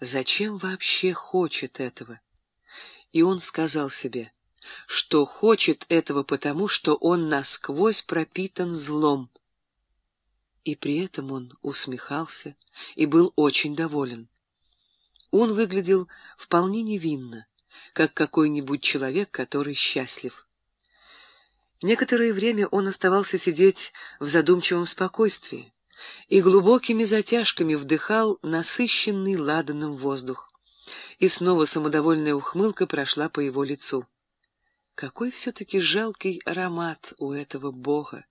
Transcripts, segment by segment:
зачем вообще хочет этого? И он сказал себе, что хочет этого потому, что он насквозь пропитан злом. И при этом он усмехался и был очень доволен. Он выглядел вполне невинно, как какой-нибудь человек, который счастлив. Некоторое время он оставался сидеть в задумчивом спокойствии и глубокими затяжками вдыхал насыщенный ладаном воздух. И снова самодовольная ухмылка прошла по его лицу. Какой все-таки жалкий аромат у этого бога!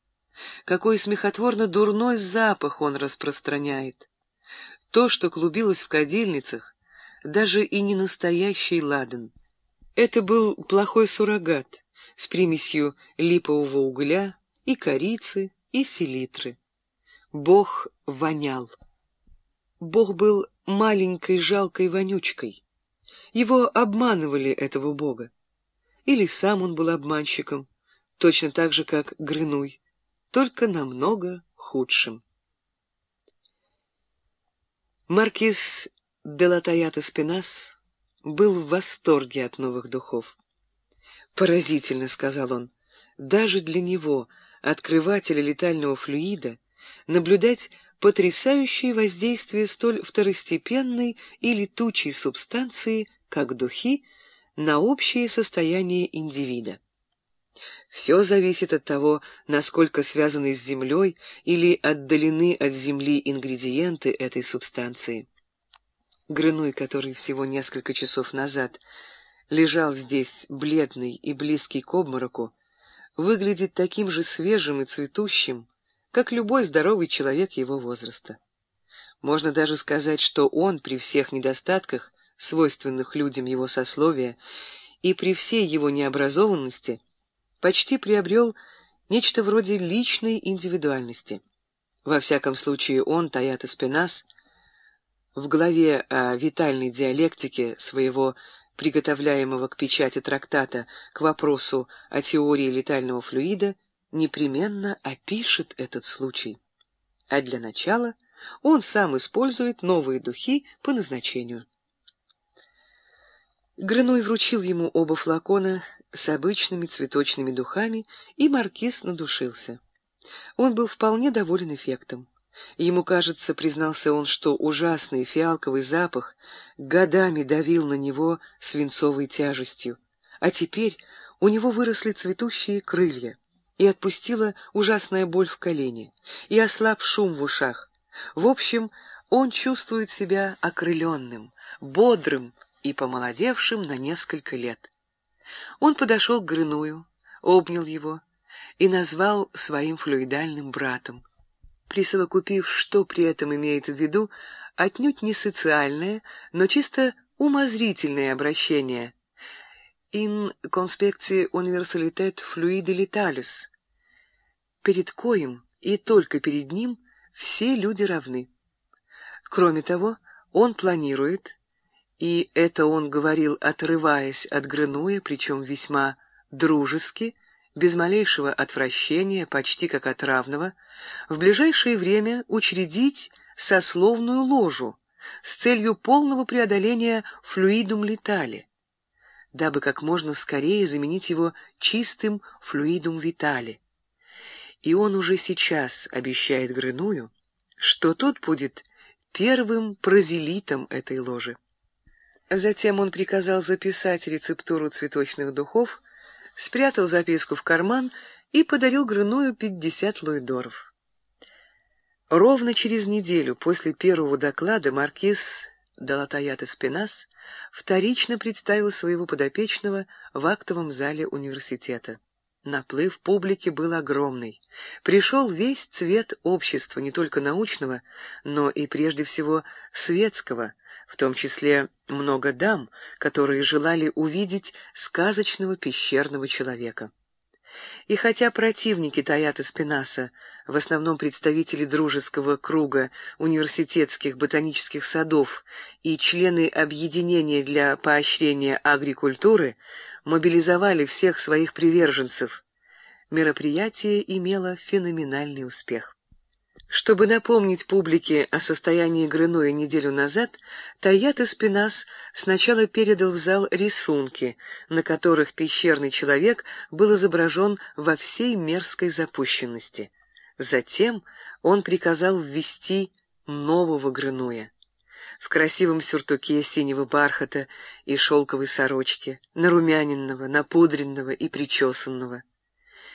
Какой смехотворно дурной запах он распространяет! То, что клубилось в кадильницах, даже и не настоящий ладан. Это был плохой суррогат с примесью липового угля и корицы, и селитры. Бог вонял. Бог был маленькой жалкой вонючкой. Его обманывали, этого Бога. Или сам он был обманщиком, точно так же, как Грынуй, только намного худшим. Маркиз де Латаята Спинас был в восторге от новых духов. «Поразительно», — сказал он, — «даже для него, открывателя летального флюида, наблюдать потрясающее воздействие столь второстепенной и летучей субстанции, как духи, на общее состояние индивида. Все зависит от того, насколько связаны с Землей или отдалены от Земли ингредиенты этой субстанции. Грыной, который всего несколько часов назад лежал здесь бледный и близкий к обмороку, выглядит таким же свежим и цветущим, как любой здоровый человек его возраста. Можно даже сказать, что он при всех недостатках, свойственных людям его сословия, и при всей его необразованности, почти приобрел нечто вроде личной индивидуальности. Во всяком случае, он, Таята Спинас, в главе о витальной диалектике своего приготовляемого к печати трактата к вопросу о теории летального флюида непременно опишет этот случай. А для начала он сам использует новые духи по назначению. Грыной вручил ему оба флакона с обычными цветочными духами, и маркиз надушился. Он был вполне доволен эффектом. Ему кажется, признался он, что ужасный фиалковый запах годами давил на него свинцовой тяжестью, а теперь у него выросли цветущие крылья, и отпустила ужасная боль в колене, и ослаб шум в ушах. В общем, он чувствует себя окрыленным, бодрым и помолодевшим на несколько лет. Он подошел к Грыную, обнял его и назвал своим флюидальным братом присовокупив, что при этом имеет в виду, отнюдь не социальное, но чисто умозрительное обращение «in conspecti universalitet fluide litalis», перед коим и только перед ним все люди равны. Кроме того, он планирует, и это он говорил, отрываясь от Грынуя, причем весьма дружески, без малейшего отвращения, почти как от равного, в ближайшее время учредить сословную ложу с целью полного преодоления флюидум летали, дабы как можно скорее заменить его чистым флюидум витали. И он уже сейчас обещает Грыную, что тот будет первым прозелитом этой ложи. Затем он приказал записать рецептуру цветочных духов спрятал записку в карман и подарил Грыную пятьдесят луидоров. Ровно через неделю после первого доклада маркиз Далатаят Спинас вторично представил своего подопечного в актовом зале университета. Наплыв публики был огромный. Пришел весь цвет общества, не только научного, но и прежде всего светского, в том числе много дам, которые желали увидеть сказочного пещерного человека. И хотя противники Таята Спинаса, в основном представители дружеского круга университетских ботанических садов и члены объединения для поощрения агрикультуры, мобилизовали всех своих приверженцев, мероприятие имело феноменальный успех. Чтобы напомнить публике о состоянии Грыноя неделю назад, Таят Эспинас сначала передал в зал рисунки, на которых пещерный человек был изображен во всей мерзкой запущенности. Затем он приказал ввести нового Грынуя. В красивом сюртуке синего бархата и шелковой сорочке, нарумяненного, напудренного и причесанного —